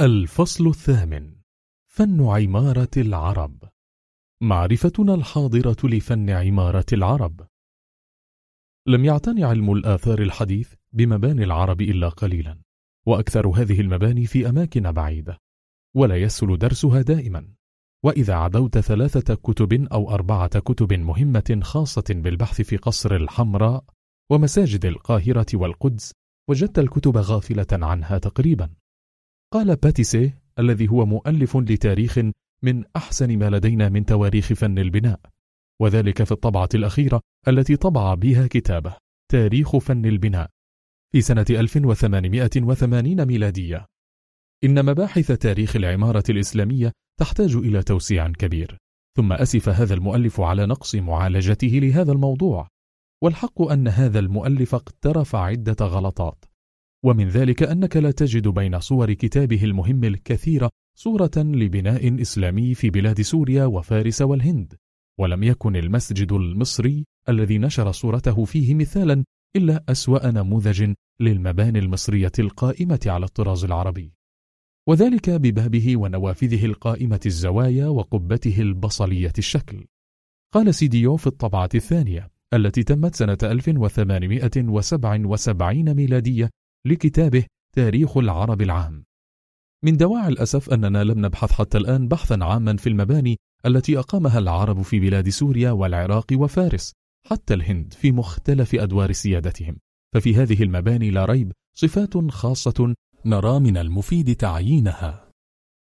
الفصل الثامن فن عمارة العرب. معرفتنا الحاضرة لفن عمارة العرب. لم يعتن علم الآثار الحديث بمباني العرب إلا قليلا وأكثر هذه المباني في أماكن بعيدة ولا يسهل درسها دائما. وإذا عدوت ثلاثة كتب أو أربعة كتب مهمة خاصة بالبحث في قصر الحمراء ومساجد القاهرة والقدس وجدت الكتب غافلة عنها تقريبا. قال باتيسي الذي هو مؤلف لتاريخ من أحسن ما لدينا من تواريخ فن البناء وذلك في الطبعة الأخيرة التي طبع بها كتابه تاريخ فن البناء في سنة 1880 ميلادية. إن مباحث تاريخ العمارة الإسلامية تحتاج إلى توسيع كبير ثم أسف هذا المؤلف على نقص معالجته لهذا الموضوع والحق أن هذا المؤلف اقترف عدة غلطات. ومن ذلك أنك لا تجد بين صور كتابه المهم الكثيرة صورة لبناء إسلامي في بلاد سوريا وفارس والهند. ولم يكن المسجد المصري الذي نشر صورته فيه مثالا إلا أسوأ نموذج للمباني المصرية القائمة على الطراز العربي. وذلك ببابه ونوافذه القائمة الزوايا وقبته البصلية الشكل. قال سيديو في الطبعة الثانية التي تمت سنة 1877 ميلادية لكتابه تاريخ العرب العام. من دواعي الأسف أننا لم نبحث حتى الآن بحثا عاما في المباني التي أقامها العرب في بلاد سوريا والعراق وفارس حتى الهند في مختلف أدوار سيادتهم. ففي هذه المباني لا ريب صفات خاصة نرى من المفيد تعيينها.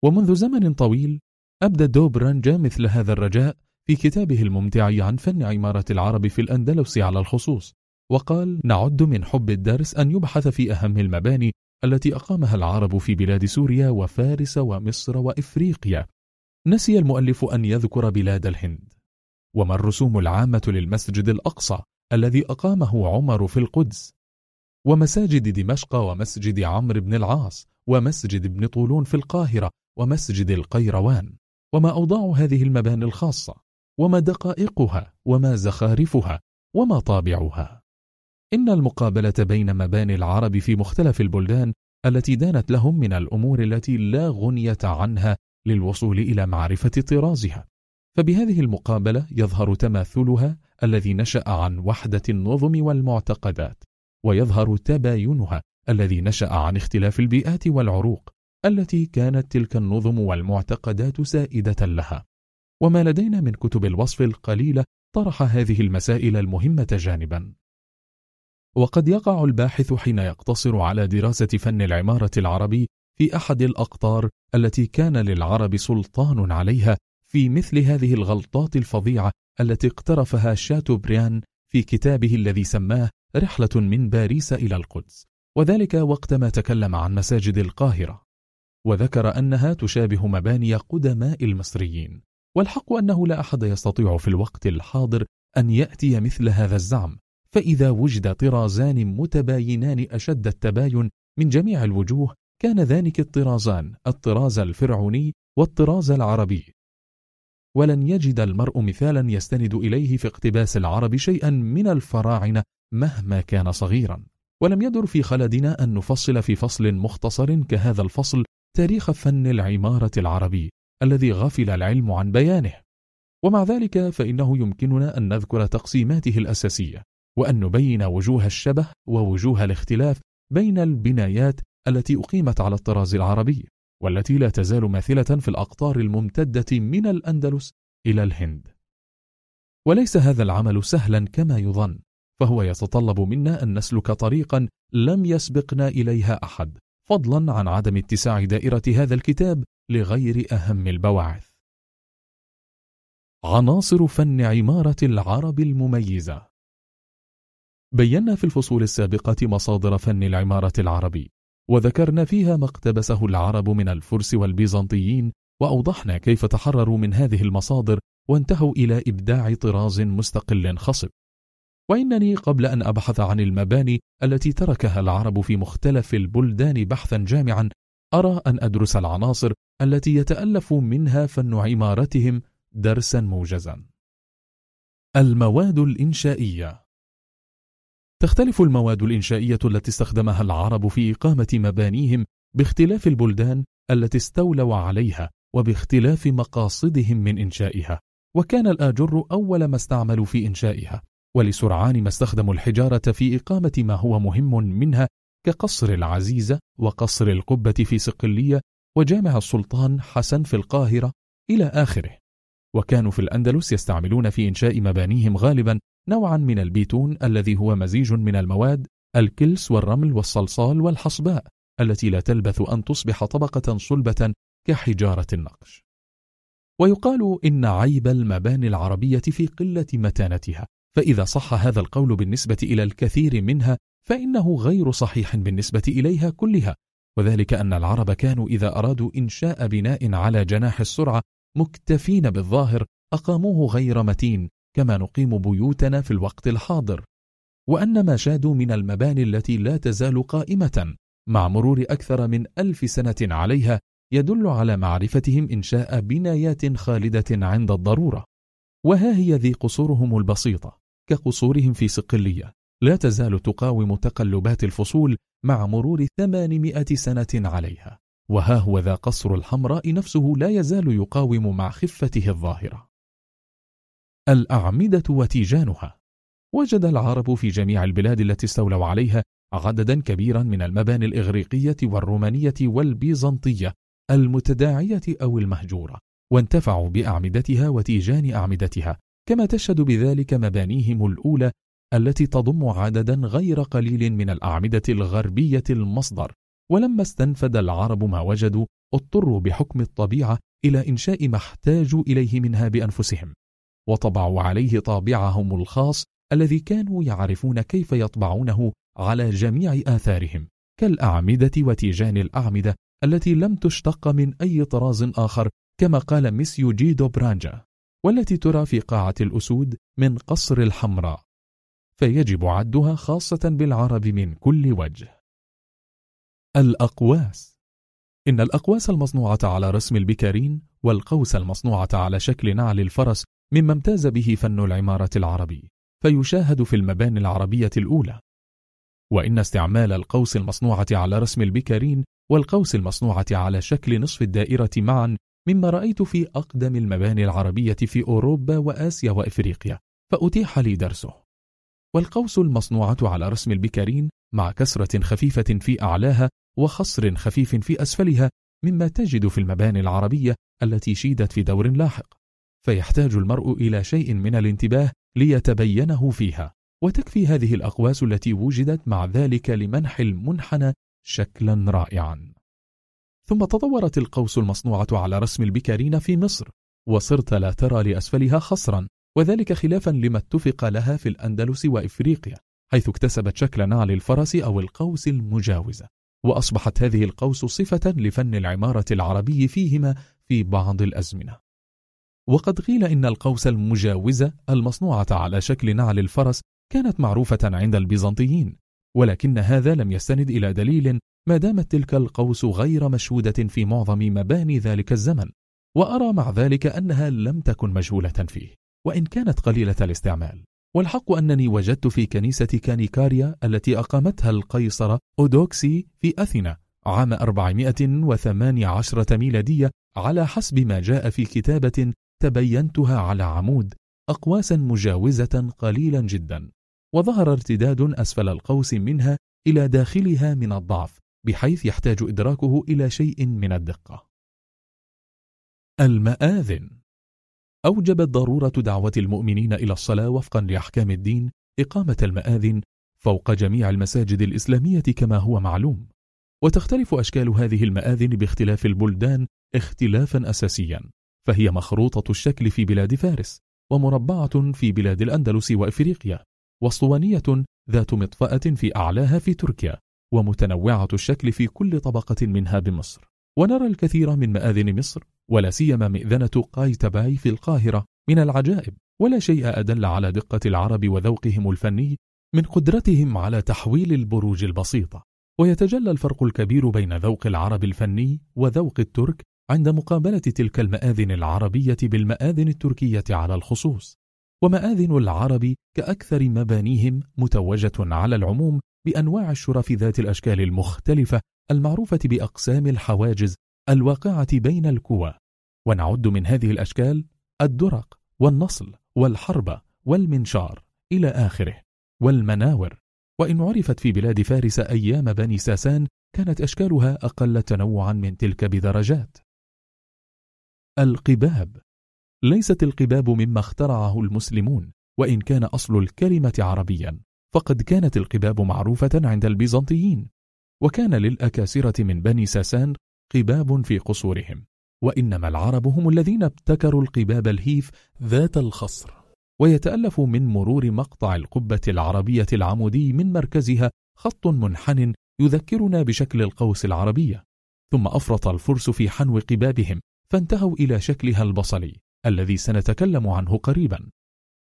ومنذ زمن طويل أبدى دوبرانجا مثل هذا الرجاء في كتابه الممتع عن فن عمارة العرب في الأندلس على الخصوص. وقال نعد من حب الدرس أن يبحث في أهم المباني التي أقامها العرب في بلاد سوريا وفارس ومصر وإفريقيا. نسي المؤلف أن يذكر بلاد الهند. وما الرسوم العامة للمسجد الأقصى الذي أقامه عمر في القدس؟ ومساجد دمشق ومسجد عمرو بن العاص ومسجد ابن طولون في القاهرة ومسجد القيروان. وما أوضاع هذه المباني الخاصة؟ وما دقائقها؟ وما زخارفها؟ وما طابعها؟ إن المقابلة بين مباني العرب في مختلف البلدان التي دانت لهم من الأمور التي لا غنية عنها للوصول إلى معرفة طرازها. فبهذه المقابلة يظهر تماثلها الذي نشأ عن وحدة النظم والمعتقدات ويظهر تباينها الذي نشأ عن اختلاف البيئات والعروق التي كانت تلك النظم والمعتقدات سائدة لها. وما لدينا من كتب الوصف القليلة طرح هذه المسائل المهمة جانبا. وقد يقع الباحث حين يقتصر على دراسة فن العمارة العربي في أحد الأقطار التي كان للعرب سلطان عليها في مثل هذه الغلطات الفظيعة التي اقترفها شاتوبريان في كتابه الذي سماه رحلة من باريس إلى القدس. وذلك وقتما تكلم عن مساجد القاهرة. وذكر أنها تشابه مباني قدماء المصريين. والحق أنه لا أحد يستطيع في الوقت الحاضر أن يأتي مثل هذا الزعم. فإذا وجد طرازان متباينان أشد التباين من جميع الوجوه كان ذلك الطرازان الطراز الفرعوني والطراز العربي. ولن يجد المرء مثالا يستند إليه في اقتباس العرب شيئا من الفراعنة مهما كان صغيرا. ولم يدر في خلدنا أن نفصل في فصل مختصر كهذا الفصل تاريخ فن العمارة العربي الذي غفل العلم عن بيانه. ومع ذلك فإنه يمكننا أن نذكر تقسيماته الأساسية. وأن نبين وجوه الشبه ووجوه الاختلاف بين البنايات التي أقيمت على الطراز العربي والتي لا تزال ماثلة في الأقطار الممتدة من الأندلس إلى الهند. وليس هذا العمل سهلا كما يظن فهو يتطلب منا أن نسلك طريقا لم يسبقنا إليها أحد فضلا عن عدم اتساع دائرة هذا الكتاب لغير أهم البواعث. عناصر فن عمارة العرب المميزة بينا في الفصول السابقة مصادر فن العمارة العربي وذكرنا فيها ما اقتبسه العرب من الفرس والبيزنطيين وأوضحنا كيف تحرروا من هذه المصادر وانتهوا إلى إبداع طراز مستقل خصب. وإنني قبل أن أبحث عن المباني التي تركها العرب في مختلف البلدان بحثا جامعا أرى أن أدرس العناصر التي يتألف منها فن عمارتهم درسا موجزا. المواد الإنشائية تختلف المواد الإنشائية التي استخدمها العرب في إقامة مبانيهم باختلاف البلدان التي استولوا عليها وباختلاف مقاصدهم من إنشائها وكان الآجر أول ما استعملوا في إنشائها ولسرعان ما استخدموا الحجارة في إقامة ما هو مهم منها كقصر العزيزة وقصر القبة في صقلية وجامع السلطان حسن في القاهرة إلى آخره. وكانوا في الأندلس يستعملون في إنشاء مبانيهم غالبا نوعا من البيتون الذي هو مزيج من المواد الكلس والرمل والصلصال والحصباء التي لا تلبث أن تصبح طبقة صلبة كحجارة النقش. ويقال إن عيب المباني العربية في قلة متانتها فإذا صح هذا القول بالنسبة إلى الكثير منها فإنه غير صحيح بالنسبة إليها كلها وذلك أن العرب كانوا إذا أرادوا إنشاء بناء على جناح السرعة مكتفين بالظاهر أقاموه غير متين كما نقيم بيوتنا في الوقت الحاضر وأن ما شادوا من المباني التي لا تزال قائمة مع مرور أكثر من ألف سنة عليها يدل على معرفتهم إنشاء بنايات خالدة عند الضرورة. وها هي ذي قصورهم البسيطة كقصورهم في صقلية لا تزال تقاوم تقلبات الفصول مع مرور ثمانمائة سنة عليها. وها هو ذا قصر الحمراء نفسه لا يزال يقاوم مع خفته الظاهرة. الأعمدة وتيجانها. وجد العرب في جميع البلاد التي استولوا عليها عددا كبيرا من المباني الإغريقية والرومانية والبيزنطية المتداعية أو المهجورة وانتفعوا بأعمدتها وتيجان أعمدتها كما تشهد بذلك مبانيهم الأولى التي تضم عددا غير قليل من الأعمدة الغربية المصدر. ولما استنفد العرب ما وجدوا اضطروا بحكم الطبيعة إلى إنشاء ما احتاجوا إليه منها بأنفسهم. وطبعوا عليه طابعهم الخاص الذي كانوا يعرفون كيف يطبعونه على جميع آثارهم كالأعمدة وتيجان الأعمدة التي لم تشتق من أي طراز آخر كما قال ميسيو جيدو برانجا والتي ترى في قاعة الأسود من قصر الحمراء فيجب عدها خاصة بالعرب من كل وجه. الأقواس. إن الأقواس المصنوعة على رسم البكارين والقوس المصنوعة على شكل نعل الفرس مما امتاز به فن العمارة العربي فيشاهد في المباني العربية الأولى. وإن استعمال القوس المصنوعة على رسم البكارين والقوس المصنوعة على شكل نصف الدائرة معا مما رأيت في أقدم المباني العربية في أوروبا وآسيا وإفريقيا فأتيح لي درسه. والقوس المصنوعة على رسم البكارين مع كسرة خفيفة في أعلاها وخصر خفيف في أسفلها مما تجد في المباني العربية التي شيدت في دور لاحق. فيحتاج المرء إلى شيء من الانتباه ليتبينه فيها وتكفي هذه الأقواس التي وجدت مع ذلك لمنح المنحنى شكلا رائعا. ثم تطورت القوس المصنوعة على رسم البكارين في مصر وصرت لا ترى لأسفلها خصرا وذلك خلافا لما اتفق لها في الأندلس وإفريقيا حيث اكتسبت شكل نعل الفرس أو القوس المجاوزة وأصبحت هذه القوس صفة لفن العمارة العربي فيهما في بعض الأزمنة. وقد قيل إن القوس المجاوزة المصنوعة على شكل نعل الفرس كانت معروفة عند البيزنطيين ولكن هذا لم يستند إلى دليل ما دامت تلك القوس غير مشهودة في معظم مباني ذلك الزمن وأرى مع ذلك أنها لم تكن مجهولة فيه وإن كانت قليلة الاستعمال. والحق أنني وجدت في كنيسة كانيكاريا التي أقامتها القيصر أودوكسي في أثينا عام 418 ميلادية على حسب ما جاء في كتابة تبينتها على عمود أقواسا مجاوزة قليلا جدا وظهر ارتداد أسفل القوس منها إلى داخلها من الضعف بحيث يحتاج إدراكه إلى شيء من الدقة. المآذن. أوجبت ضرورة دعوة المؤمنين إلى الصلاة وفقا لأحكام الدين إقامة المآذن فوق جميع المساجد الإسلامية كما هو معلوم. وتختلف أشكال هذه المآذن باختلاف البلدان اختلافا أساسيا. فهي مخروطة الشكل في بلاد فارس ومربعة في بلاد الأندلس وإفريقيا وأسطوانية ذات مطفأة في أعلاها في تركيا ومتنوعة الشكل في كل طبقة منها بمصر. ونرى الكثير من مآذن مصر ولا سيما مئذنة قايتباي في القاهرة من العجائب ولا شيء أدل على دقة العرب وذوقهم الفني من قدرتهم على تحويل البروج البسيطة. ويتجلى الفرق الكبير بين ذوق العرب الفني وذوق الترك عند مقابلة تلك المآذن العربية بالمآذن التركية على الخصوص. ومآذن العرب كأكثر مبانيهم متوجة على العموم بأنواع الشرف ذات الأشكال المختلفة المعروفة بأقسام الحواجز الواقعة بين الكوى ونعد من هذه الأشكال الدرق والنصل والحرب والمنشار إلى آخره. والمناور. وإن عرفت في بلاد فارس أيام بني ساسان كانت أشكالها أقل تنوعا من تلك بدرجات. القباب. ليست القباب مما اخترعه المسلمون وإن كان أصل الكلمة عربيا فقد كانت القباب معروفة عند البيزنطيين. وكان للأكاسرة من بني ساسان قباب في قصورهم وإنما العرب هم الذين ابتكروا القباب الهيف ذات الخصر. ويتألف من مرور مقطع القبة العربية العمودي من مركزها خط منحن يذكرنا بشكل القوس العربية. ثم أفرط الفرس في حنو قبابهم فانتهوا إلى شكلها البصلي الذي سنتكلم عنه قريبا.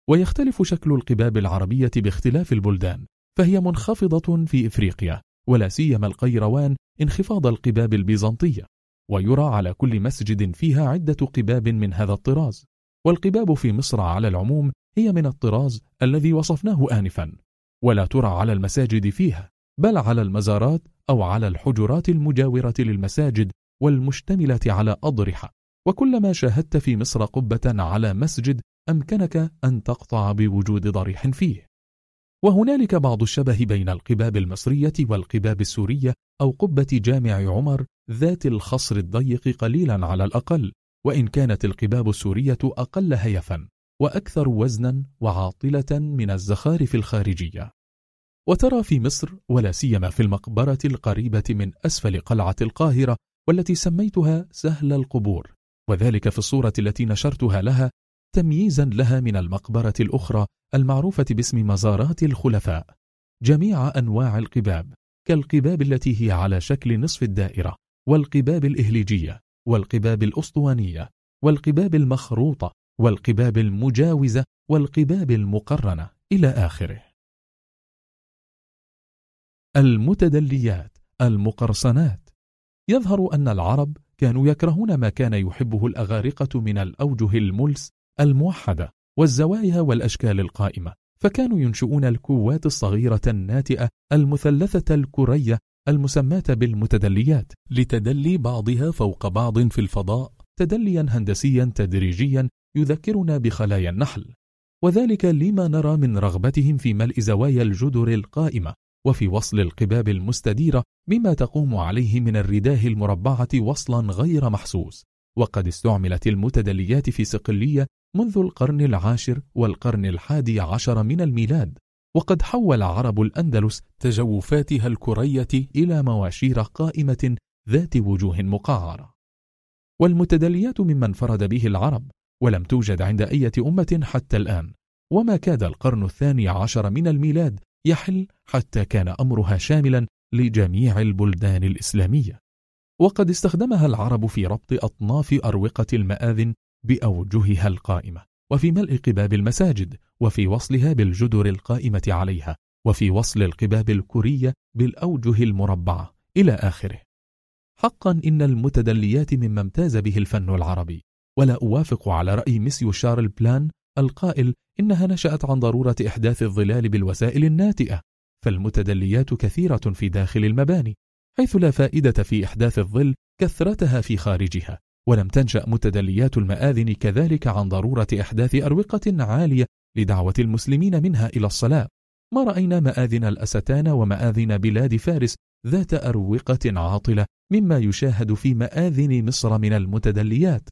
ويختلف شكل القباب العربية باختلاف البلدان فهي منخفضة في إفريقيا ولا سيما القيروان انخفاض القباب البيزنطية. ويرى على كل مسجد فيها عدة قباب من هذا الطراز. والقباب في مصر على العموم هي من الطراز الذي وصفناه آنفا. ولا ترى على المساجد فيها بل على المزارات أو على الحجرات المجاورة للمساجد والمشتملة على أضرحة. وكلما شاهدت في مصر قبة على مسجد أمكنك أن تقطع بوجود ضريح فيه. وهنالك بعض الشبه بين القباب المصرية والقباب السورية أو قبة جامع عمر ذات الخصر الضيق قليلا على الأقل وإن كانت القباب السورية أقل هيفا وأكثر وزنا وعاطلة من الزخارف الخارجية. وترى في مصر ولا سيما في المقبرة القريبة من أسفل قلعة القاهرة والتي سميتها سهل القبور وذلك في الصورة التي نشرتها لها تمييزا لها من المقبرة الأخرى المعروفة باسم مزارات الخلفاء جميع أنواع القباب كالقباب التي هي على شكل نصف الدائرة والقباب الإهليجية والقباب الأسطوانية والقباب المخروطة والقباب المجاوزة والقباب المقرنة إلى آخره. المتدليات المقرصنات يظهر أن العرب كانوا يكرهون ما كان يحبه الأغارقة من الأوجه الملس الموحدة والزوايا والأشكال القائمة فكانوا ينشؤون الكوات الصغيرة الناتئة المثلثة الكرية المسماة بالمتدليات. لتدلي بعضها فوق بعض في الفضاء. تدليا هندسيا تدريجيا يذكرنا بخلايا النحل. وذلك لما نرى من رغبتهم في ملء زوايا الجدر القائمة وفي وصل القباب المستديرة بما تقوم عليه من الرداه المربعة وصلا غير محسوس. وقد استعملت المتدليات في صقلية منذ القرن العاشر والقرن الحادي عشر من الميلاد. وقد حول عرب الأندلس تجوفاتها الكرية إلى مواشير قائمة ذات وجوه مقعرة. والمتدليات مما انفرد به العرب ولم توجد عند أية أمة حتى الآن. وما كاد القرن الثاني عشر من الميلاد يحل حتى كان أمرها شاملا لجميع البلدان الإسلامية. وقد استخدمها العرب في ربط أطناف أروقة المآذن بأوجهها القائمة وفي ملء قباب المساجد وفي وصلها بالجدر القائمة عليها وفي وصل القباب الكرية بالأوجه المربعة إلى آخره. حقا إن المتدليات مما امتاز به الفن العربي ولا أوافق على رأي ميسيو شارل بلان القائل إنها نشأت عن ضرورة إحداث الظلال بالوسائل الناتئة فالمتدليات كثيرة في داخل المباني حيث لا فائدة في إحداث الظل كثرتها في خارجها. ولم تنشأ متدليات المآذن كذلك عن ضرورة إحداث أروقة عالية لدعوة المسلمين منها إلى الصلاة. ما رأينا مآذن الأستان ومآذن بلاد فارس ذات أروقة عاطلة مما يشاهد في مآذن مصر من المتدليات.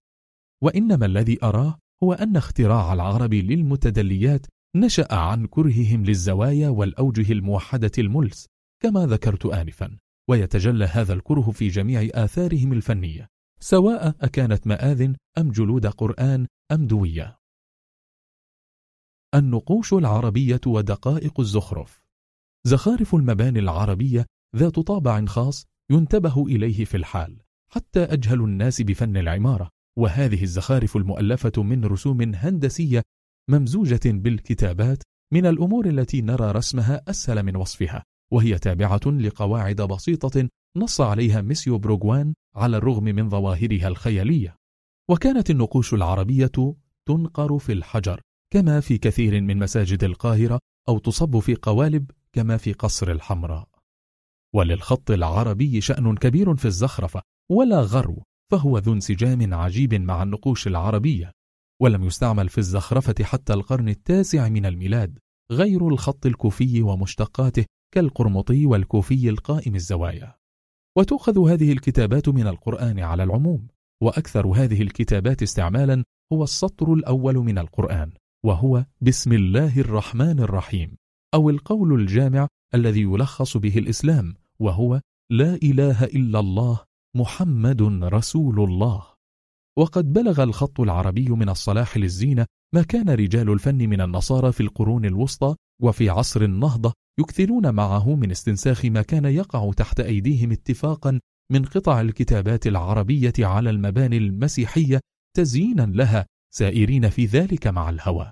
وإنما الذي أراه هو أن اختراع العرب للمتدليات نشأ عن كرههم للزوايا والأوجه الموحدة الملس كما ذكرت آنفا ويتجلى هذا الكره في جميع آثارهم الفنية سواء أكانت مآذن أم جلود قرآن أم دوية. النقوش العربية ودقائق الزخرف. زخارف المباني العربية ذات طابع خاص ينتبه إليه في الحال حتى أجهل الناس بفن العمارة وهذه الزخارف المؤلفة من رسوم هندسية ممزوجة بالكتابات من الأمور التي نرى رسمها أسهل من وصفها وهي تابعة لقواعد بسيطة نص عليها ميسيو بروغوان على الرغم من ظواهرها الخيالية. وكانت النقوش العربية تنقر في الحجر كما في كثير من مساجد القاهرة أو تصب في قوالب كما في قصر الحمراء. وللخط العربي شأن كبير في الزخرفة ولا غرو. فهو ذو انسجام عجيب مع النقوش العربية ولم يستعمل في الزخرفة حتى القرن التاسع من الميلاد غير الخط الكوفي ومشتقاته كالقرمطي والكوفي القائم الزوايا. وتؤخذ هذه الكتابات من القرآن على العموم وأكثر هذه الكتابات استعمالا هو السطر الأول من القرآن وهو بسم الله الرحمن الرحيم أو القول الجامع الذي يلخص به الإسلام وهو لا إله إلا الله محمد رسول الله. وقد بلغ الخط العربي من الصلاح للزينة ما كان رجال الفن من النصارى في القرون الوسطى وفي عصر النهضة يكثرون معه من استنساخ ما كان يقع تحت أيديهم اتفاقا من قطع الكتابات العربية على المباني المسيحية تزيينا لها سائرين في ذلك مع الهوى.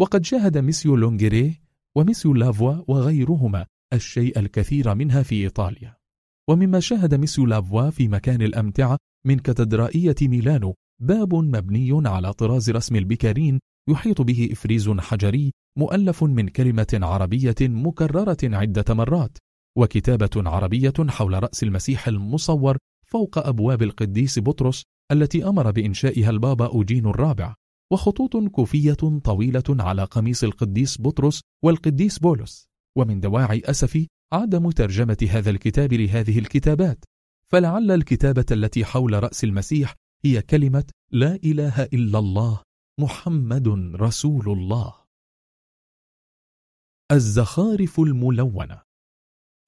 وقد شاهد ميسيو لونجيري وميسيو لافوا وغيرهما الشيء الكثير منها في إيطاليا. ومما شاهد ميسيو لافوا في مكان الأمتعة من كاتدرائية ميلانو باب مبني على طراز رسم البكارين يحيط به إفريز حجري مؤلف من كلمة عربية مكررة عدة مرات وكتابة عربية حول رأس المسيح المصور فوق أبواب القديس بطرس التي أمر بإنشائها البابا أوجين الرابع وخطوط كوفية طويلة على قميص القديس بطرس والقديس بولس ومن دواعي أسفي عدم ترجمة هذا الكتاب لهذه الكتابات. فلعل الكتابة التي حول رأس المسيح هي كلمة لا إله إلا الله محمد رسول الله. الزخارف الملونة.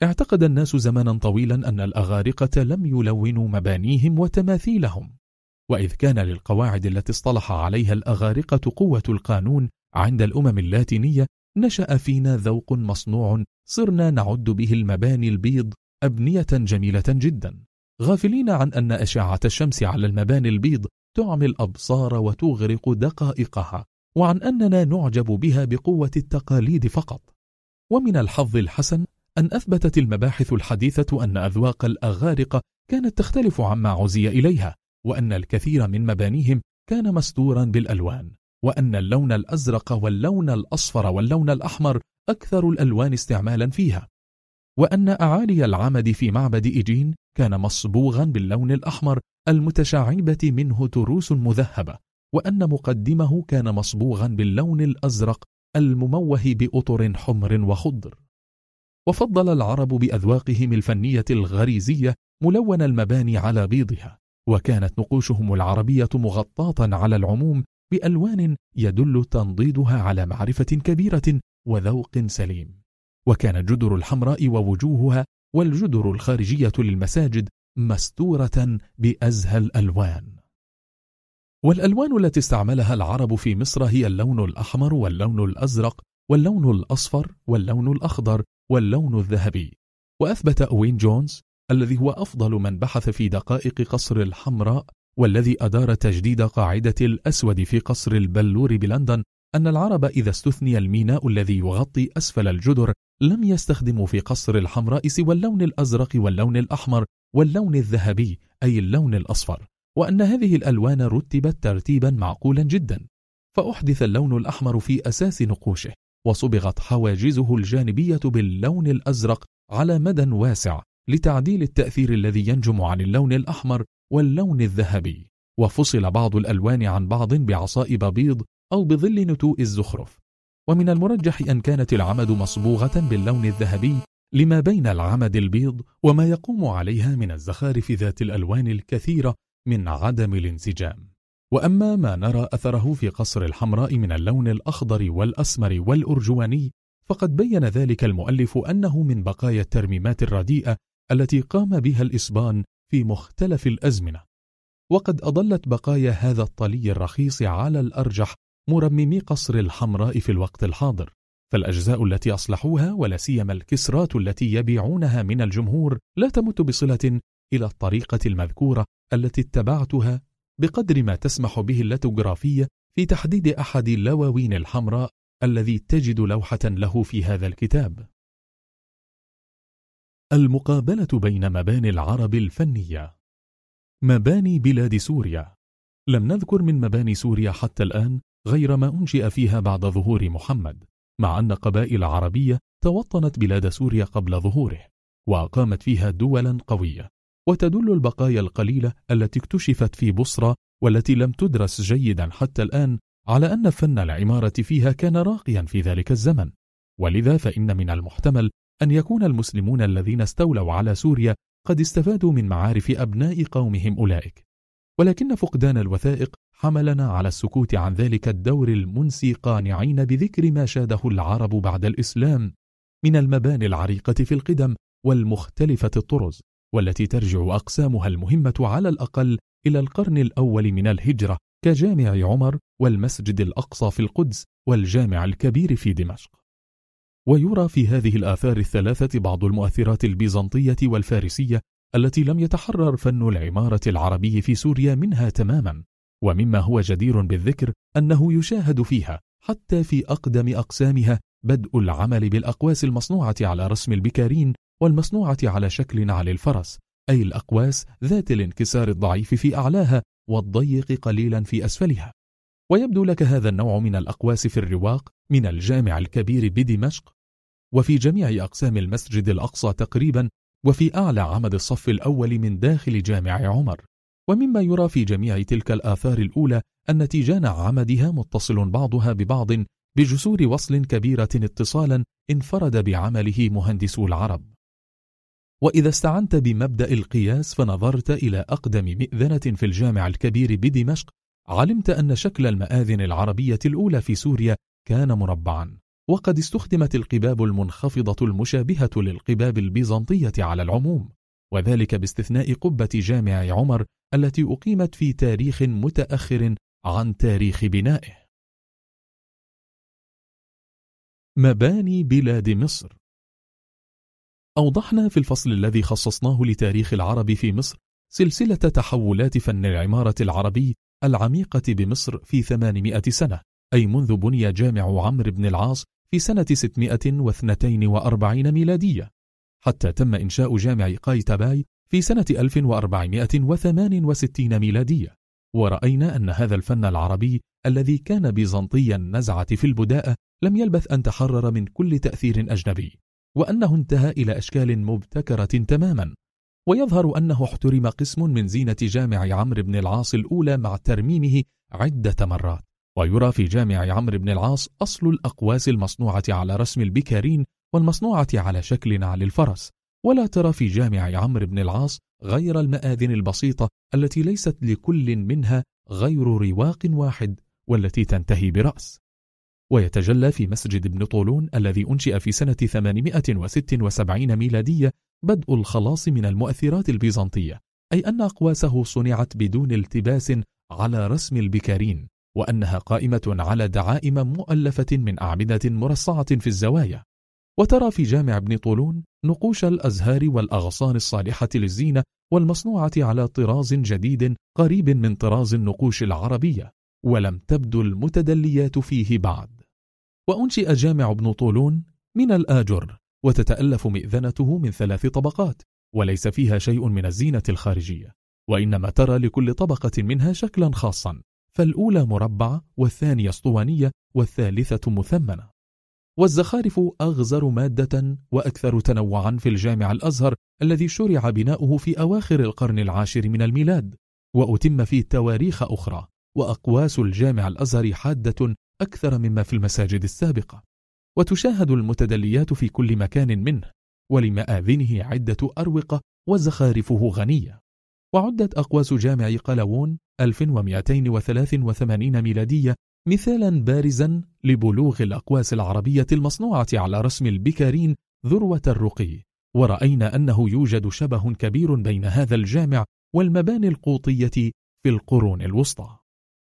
اعتقد الناس زمانا طويلا أن الأغارقة لم يلونوا مبانيهم وتماثيلهم. وإذ كان للقواعد التي اصطلح عليها الأغارقة قوة القانون عند الأمم اللاتينية نشأ فينا ذوق مصنوع صرنا نعد به المباني البيض أبنية جميلة جدا. غافلين عن أن أشعة الشمس على المباني البيض تعمي الأبصار وتغرق دقائقها وعن أننا نعجب بها بقوة التقاليد فقط. ومن الحظ الحسن أن أثبتت المباحث الحديثة أن أذواق الأغارقة كانت تختلف عما عزي إليها وأن الكثير من مبانيهم كان مستورا بالألوان وأن اللون الأزرق واللون الأصفر واللون الأحمر أكثر الألوان استعمالا فيها. وأن أعالي العمد في معبد إيجين كان مصبوغا باللون الأحمر المتشعبة منه تروس مذهبة وأن مقدمه كان مصبوغا باللون الأزرق المموه بأطر حمر وخضر. وفضل العرب بأذواقهم الفنية الغريزية ملون المباني على بيضها وكانت نقوشهم العربية مغطاة على العموم بألوان يدل تنضيدها على معرفة كبيرة وذوق سليم. وكان جدر الحمراء ووجوهها والجدر الخارجية للمساجد مستورة بأزهى الألوان. والألوان التي استعملها العرب في مصر هي اللون الأحمر واللون الأزرق واللون الأصفر واللون الأخضر واللون الذهبي. وأثبت أوين جونز الذي هو أفضل من بحث في دقائق قصر الحمراء والذي أدار تجديد قاعدة الأسود في قصر البلور بلندن أن العرب إذا استثني الميناء الذي يغطي أسفل الجدر لم يستخدموا في قصر الحمراء سوى اللون الأزرق واللون الأحمر واللون الذهبي أي اللون الأصفر وأن هذه الألوان رتبت ترتيبا معقولا جدا. فأحدث اللون الأحمر في أساس نقوشه وصبغت حواجزه الجانبية باللون الأزرق على مدى واسع لتعديل التأثير الذي ينجم عن اللون الأحمر واللون الذهبي. وفصل بعض الألوان عن بعض بعصائب بيض أو بظل نتوء الزخرف. ومن المرجح أن كانت العمد مصبوغة باللون الذهبي لما بين العمد البيض وما يقوم عليها من الزخارف ذات الألوان الكثيرة من عدم الانسجام. وأما ما نرى أثره في قصر الحمراء من اللون الأخضر والأسمر والأرجواني فقد بين ذلك المؤلف أنه من بقايا الترميمات الرديئة التي قام بها الإسبان في مختلف الأزمنة. وقد أضلت بقايا هذا الطلي الرخيص على الأرجح مرممي قصر الحمراء في الوقت الحاضر فالأجزاء التي أصلحوها ولا سيما الكسرات التي يبيعونها من الجمهور لا تمت بصلة إلى الطريقة المذكورة التي اتبعتها بقدر ما تسمح به اللتوغرافية في تحديد أحد اللواوين الحمراء الذي تجد لوحة له في هذا الكتاب. المقابلة بين مباني العرب الفنية. مباني بلاد سوريا. لم نذكر من مباني سوريا حتى الآن غير ما أنشئ فيها بعد ظهور محمد مع أن قبائل عربية توطنت بلاد سوريا قبل ظهوره وأقامت فيها دولا قوية. وتدل البقايا القليلة التي اكتشفت في بصرة والتي لم تدرس جيدا حتى الآن على أن فن العمارة فيها كان راقيا في ذلك الزمن. ولذا فإن من المحتمل أن يكون المسلمون الذين استولوا على سوريا قد استفادوا من معارف أبناء قومهم أولئك. ولكن فقدان الوثائق حملنا على السكوت عن ذلك الدور المنسي قانعين بذكر ما شاده العرب بعد الإسلام من المباني العريقة في القدم والمختلفة الطرز والتي ترجع أقسامها المهمة على الأقل إلى القرن الأول من الهجرة كجامع عمر والمسجد الأقصى في القدس والجامع الكبير في دمشق. ويرى في هذه الآثار الثلاثة بعض المؤثرات البيزنطية والفارسية التي لم يتحرر فن العمارة العربي في سوريا منها تماما. ومما هو جدير بالذكر أنه يشاهد فيها حتى في أقدم أقسامها بدء العمل بالأقواس المصنوعة على رسم البكارين والمصنوعة على شكل على الفرس أي الأقواس ذات الانكسار الضعيف في أعلاها والضيق قليلا في أسفلها. ويبدو لك هذا النوع من الأقواس في الرواق من الجامع الكبير بدمشق. وفي جميع أقسام المسجد الأقصى تقريبا وفي أعلى عمد الصف الأول من داخل جامع عمر. ومما يرى في جميع تلك الآثار الأولى أن تيجان عمدها متصل بعضها ببعض بجسور وصل كبيرة اتصالا انفرد بعمله مهندسو العرب. وإذا استعنت بمبدأ القياس فنظرت إلى أقدم مئذنة في الجامع الكبير بدمشق علمت أن شكل المآذن العربية الأولى في سوريا كان مربعا وقد استخدمت القباب المنخفضة المشابهة للقباب البيزنطية على العموم وذلك باستثناء قبة جامع عمر التي أقيمت في تاريخ متأخر عن تاريخ بنائه. مباني بلاد مصر. أوضحنا في الفصل الذي خصصناه لتاريخ العرب في مصر سلسلة تحولات فن العمارة العربي العميقة بمصر في 800 سنة أي منذ بني جامع عمرو بن العاص في سنة 642 ميلادية. حتى تم إنشاء جامع قايتباي في سنة 1468 ميلادية. ورأينا أن هذا الفن العربي الذي كان بيزنطي النزعة في البداءة لم يلبث أن تحرر من كل تأثير أجنبي وأنه انتهى إلى أشكال مبتكرة تماما. ويظهر أنه احترم قسم من زينة جامع عمرو بن العاص الأولى مع ترميمه عدة مرات. ويرى في جامع عمرو بن العاص أصل الأقواس المصنوعة على رسم البكارين والمصنوعة على شكل على الفرس. ولا ترى في جامع عمرو بن العاص غير المآذن البسيطة التي ليست لكل منها غير رواق واحد والتي تنتهي برأس. ويتجلى في مسجد ابن طولون الذي أنشئ في سنة 876 ميلادية بدء الخلاص من المؤثرات البيزنطية أي أن أقواسه صنعت بدون التباس على رسم البكارين وأنها قائمة على دعائم مؤلفة من أعمدة مرصعة في الزوايا. وترى في جامع ابن طولون نقوش الأزهار والأغصان الصالحة للزينة والمصنوعة على طراز جديد قريب من طراز النقوش العربية ولم تبدو المتدليات فيه بعد. وأنشئ جامع ابن طولون من الآجر وتتألف مئذنته من ثلاث طبقات وليس فيها شيء من الزينة الخارجية. وإنما ترى لكل طبقة منها شكلا خاصا فالأولى مربعة والثانية أسطوانية والثالثة مثمنة. والزخارف أغزر مادة وأكثر تنوعا في الجامع الأزهر الذي شرع بناؤه في أواخر القرن العاشر من الميلاد وأتم فيه تواريخ أخرى وأقواس الجامع الأزهر حادة أكثر مما في المساجد السابقة. وتشاهد المتدليات في كل مكان منه ولمآذنه عدة أروقة وزخارفه غنية. وعدت أقواس جامع قلاوون 1283 ميلادية مثالا بارزا لبلوغ الأقواس العربية المصنوعة على رسم البكارين ذروة الرقي. ورأينا أنه يوجد شبه كبير بين هذا الجامع والمباني القوطية في القرون الوسطى.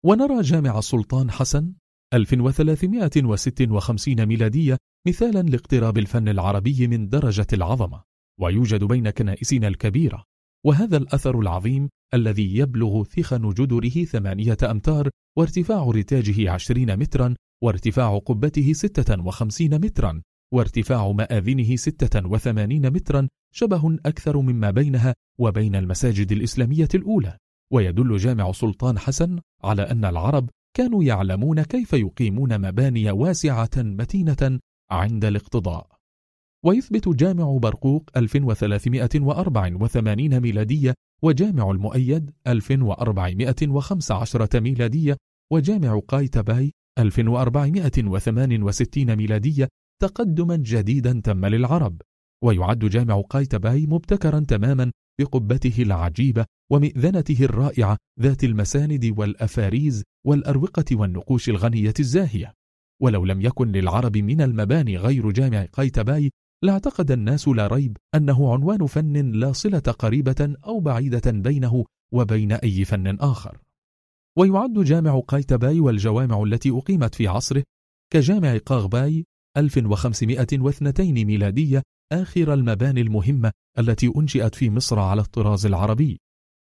ونرى جامع السلطان حسن 1356 ميلادية مثالا لاقتراب الفن العربي من درجة العظمة ويوجد بين كنائسنا الكبيرة. وهذا الأثر العظيم الذي يبلغ ثخن جدره ثمانية أمتار وارتفاع رتاجه عشرين مترا وارتفاع قبته ستة وخمسين مترا وارتفاع مآذنه ستة وثمانين مترا شبه أكثر مما بينها وبين المساجد الإسلامية الأولى. ويدل جامع سلطان حسن على أن العرب كانوا يعلمون كيف يقيمون مباني واسعة متينة عند الاقتضاء. ويثبت جامع برقوق 1384 ميلادية وجامع المؤيد 1415 ميلادية وجامع قايتباي 1468 ميلادية تقدما جديدا تم للعرب. ويعد جامع قايتباي مبتكرا تماما بقبته العجيبة ومئذنته الرائعة ذات المساند والأفاريز والأروقة والنقوش الغنية الزاهية. ولو لم يكن للعرب من المباني غير جامع قايتباي لاعتقد الناس لا ريب أنه عنوان فن لا صلة قريبة أو بعيدة بينه وبين أي فن آخر. ويعد جامع قايتباي والجوامع التي أقيمت في عصره كجامع قاغباي 1502 ميلادية آخر المباني المهمة التي أنشئت في مصر على الطراز العربي.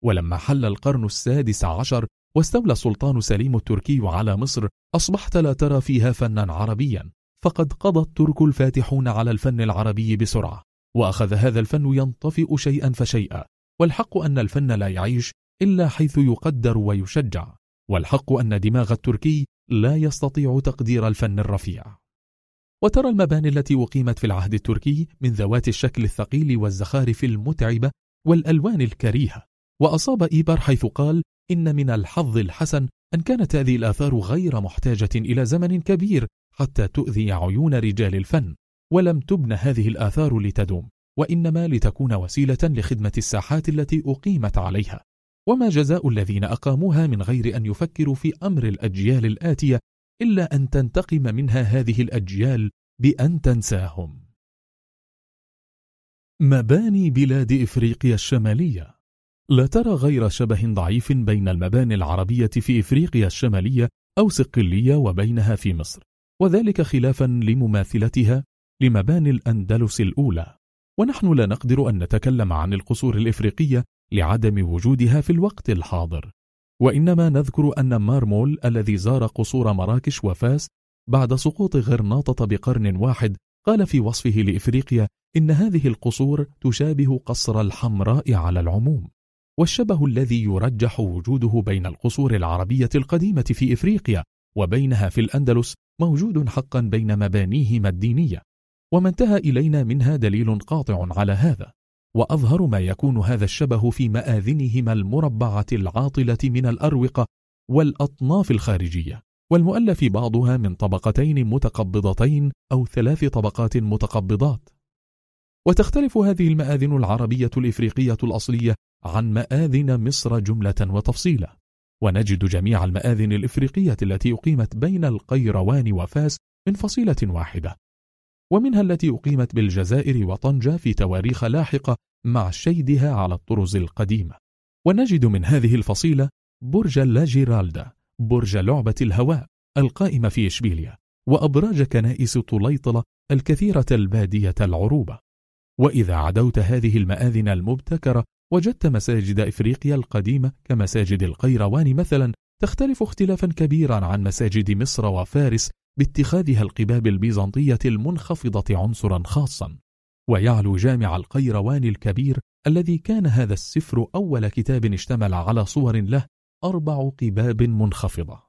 ولما حل القرن السادس عشر واستولى السلطان سليم التركي على مصر أصبحت لا ترى فيها فنا عربيا. فقد قضى الترك الفاتحون على الفن العربي بسرعة وأخذ هذا الفن ينطفئ شيئا فشيئا والحق أن الفن لا يعيش إلا حيث يقدر ويشجع والحق أن دماغ التركي لا يستطيع تقدير الفن الرفيع. وترى المباني التي أقيمت في العهد التركي من ذوات الشكل الثقيل والزخارف المتعبة والألوان الكريهة وأصاب إيبر حيث قال إن من الحظ الحسن أن كانت هذه الآثار غير محتاجة إلى زمن كبير حتى تؤذي عيون رجال الفن. ولم تبن هذه الآثار لتدوم وإنما لتكون وسيلة لخدمة الساحات التي أقيمت عليها. وما جزاء الذين أقاموها من غير أن يفكروا في أمر الأجيال الآتية إلا أن تنتقم منها هذه الأجيال بأن تنساهم. مباني بلاد إفريقيا الشمالية. لا ترى غير شبه ضعيف بين المباني العربية في إفريقيا الشمالية أو صقلية وبينها في مصر. وذلك خلافا لمماثلتها لمباني الأندلس الأولى. ونحن لا نقدر أن نتكلم عن القصور الإفريقية لعدم وجودها في الوقت الحاضر. وإنما نذكر أن مارمول الذي زار قصور مراكش وفاس بعد سقوط غرناطة بقرن واحد قال في وصفه لإفريقيا إن هذه القصور تشابه قصر الحمراء على العموم. والشبه الذي يرجح وجوده بين القصور العربية القديمة في إفريقيا وبينها في الأندلس موجود حقا بين مبانيهما الدينية وما انتهى إلينا منها دليل قاطع على هذا وأظهر ما يكون هذا الشبه في مآذنهما المربعة العاطلة من الأروقة والأطناف الخارجية والمؤلف بعضها من طبقتين متقبضتين أو ثلاث طبقات متقبضات. وتختلف هذه المآذن العربية الإفريقية الأصلية عن مآذن مصر جملة وتفصيلا. ونجد جميع المآذن الإفريقية التي أقيمت بين القيروان وفاس من فصيلة واحدة ومنها التي أقيمت بالجزائر وطنجة في تواريخ لاحقة مع شيدها على الطرز القديمة. ونجد من هذه الفصيلة برج لاجيرالدا برج لعبة الهواء القائمة في إشبيليا وأبراج كنائس طليطلة الكثيرة البادية العروبة. وإذا عدوت هذه المآذن المبتكرة وجدت مساجد إفريقيا القديمة كمساجد القيروان مثلا تختلف اختلافا كبيرا عن مساجد مصر وفارس باتخاذها القباب البيزنطية المنخفضة عنصرا خاصا. ويعلو جامع القيروان الكبير الذي كان هذا السفر أول كتاب اشتمل على صور له أربع قباب منخفضة.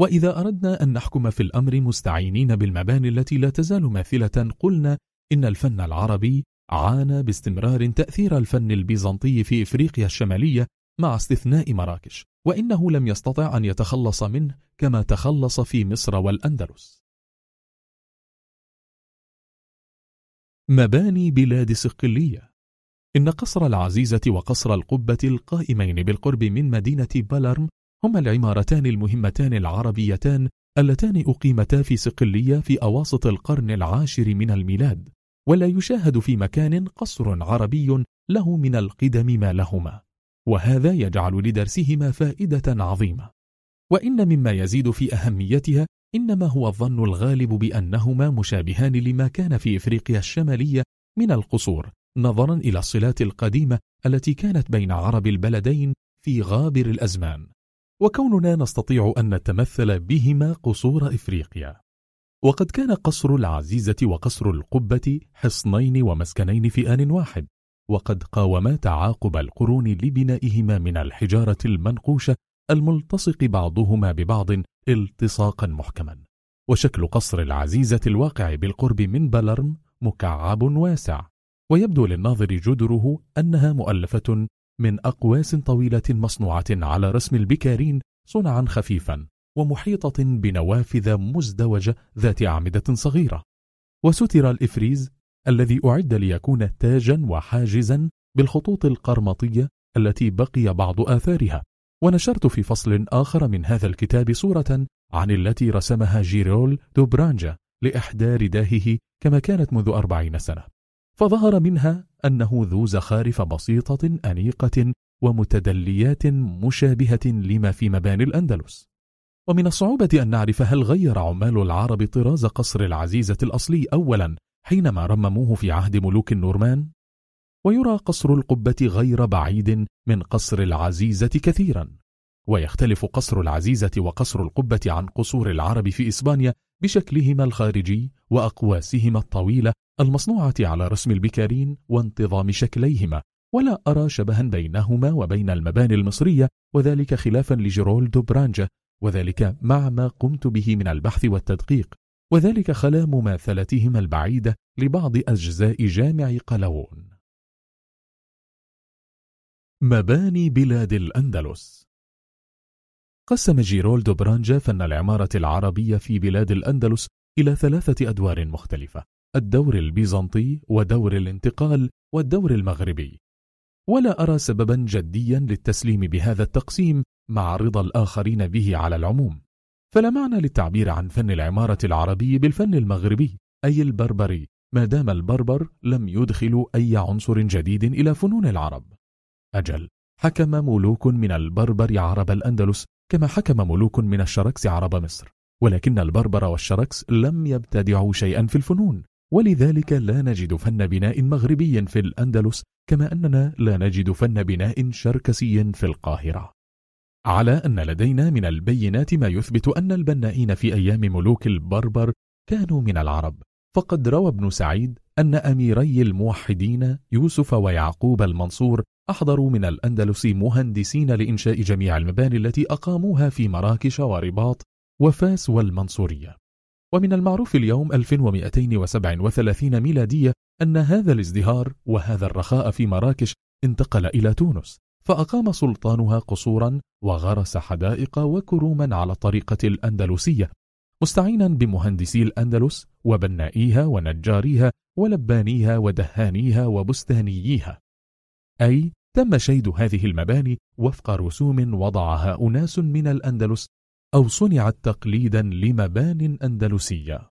وإذا أردنا أن نحكم في الأمر مستعينين بالمباني التي لا تزال ماثلة قلنا إن الفن العربي عانى باستمرار تأثير الفن البيزنطي في إفريقيا الشمالية مع استثناء مراكش وإنه لم يستطع أن يتخلص منه كما تخلص في مصر والأندلس. مباني بلاد صقلية. إن قصر العزيزة وقصر القبة القائمين بالقرب من مدينة بالرم هما العمارتان المهمتان العربيتان اللتان أقيمتا في صقلية في أواسط القرن العاشر من الميلاد. ولا يشاهد في مكان قصر عربي له من القدم ما لهما وهذا يجعل لدرسهما فائدة عظيمة. وإن مما يزيد في أهميتها إنما هو الظن الغالب بأنهما مشابهان لما كان في إفريقيا الشمالية من القصور نظرا إلى الصلات القديمة التي كانت بين عرب البلدين في غابر الأزمان. وكوننا نستطيع أن نتمثل بهما قصور إفريقيا. وقد كان قصر العزيزة وقصر القبة حصنين ومسكنين في آن واحد وقد قاوما تعاقب القرون لبنائهما من الحجارة المنقوشة الملتصق بعضهما ببعض التصاقا محكما. وشكل قصر العزيزة الواقع بالقرب من بلرم مكعب واسع ويبدو للناظر جدره أنها مؤلفة من أقواس طويلة مصنوعة على رسم البكارين صنعا خفيفا. ومحيطة بنوافذ مزدوجة ذات أعمدة صغيرة. وستر الإفريز الذي أعد ليكون تاجا وحاجزا بالخطوط القرمطية التي بقي بعض آثارها. ونشرت في فصل آخر من هذا الكتاب صورة عن التي رسمها جيرول دوبرانجا لإحدى رداهه كما كانت منذ أربعين سنة. فظهر منها أنه ذو زخارف بسيطة أنيقة ومتدليات مشابهة لما في مباني الأندلس. ومن الصعوبة أن نعرف هل غير عمال العرب طراز قصر العزيزة الأصلي أولا حينما رمموه في عهد ملوك النورمان؟ ويرى قصر القبة غير بعيد من قصر العزيزة كثيرا ويختلف قصر العزيزة وقصر القبة عن قصور العرب في إسبانيا بشكلهما الخارجي وأقواسهما الطويلة المصنوعة على رسم البكارين وانتظام شكليهما. ولا أرى شبها بينهما وبين المباني المصرية وذلك خلافا لجيرول دوبرانجا وذلك مع ما قمت به من البحث والتدقيق وذلك خلا مماثلتهما البعيدة لبعض أجزاء جامع قلاوون مباني بلاد الأندلس. قسم جيرول دوبرانجا فن العمارة العربية في بلاد الأندلس إلى ثلاثة أدوار مختلفة الدور البيزنطي ودور الانتقال والدور المغربي. ولا أرى سببا جديا للتسليم بهذا التقسيم مع رضا الآخرين به على العموم. فلا معنى للتعبير عن فن العمارة العربي بالفن المغربي أي البربري ما دام البربر لم يدخلوا أي عنصر جديد إلى فنون العرب. أجل. حكم ملوك من البربر عرب الأندلس كما حكم ملوك من الشركس عرب مصر. ولكن البربر والشركس لم يبتدعوا شيئا في الفنون. ولذلك لا نجد فن بناء مغربي في الأندلس كما أننا لا نجد فن بناء شركسي في القاهرة. على أن لدينا من البينات ما يثبت أن البنائين في أيام ملوك البربر كانوا من العرب. فقد روى ابن سعيد أن أميري الموحدين يوسف ويعقوب المنصور أحضروا من الأندلس مهندسين لإنشاء جميع المباني التي أقاموها في مراكش ورباط وفاس والمنصورية. ومن المعروف اليوم 1237 ميلادية أن هذا الازدهار وهذا الرخاء في مراكش انتقل إلى تونس فأقام سلطانها قصورا وغرس حدائق وكروما على الطريقة الأندلسية مستعينا بمهندسي الأندلس وبنائيها ونجاريها ولبانيها ودهانيها وبستانييها. أي تم شيد هذه المباني وفق رسوم وضعها أناس من الأندلس أو صنعت تقليدا لمبان أندلسية.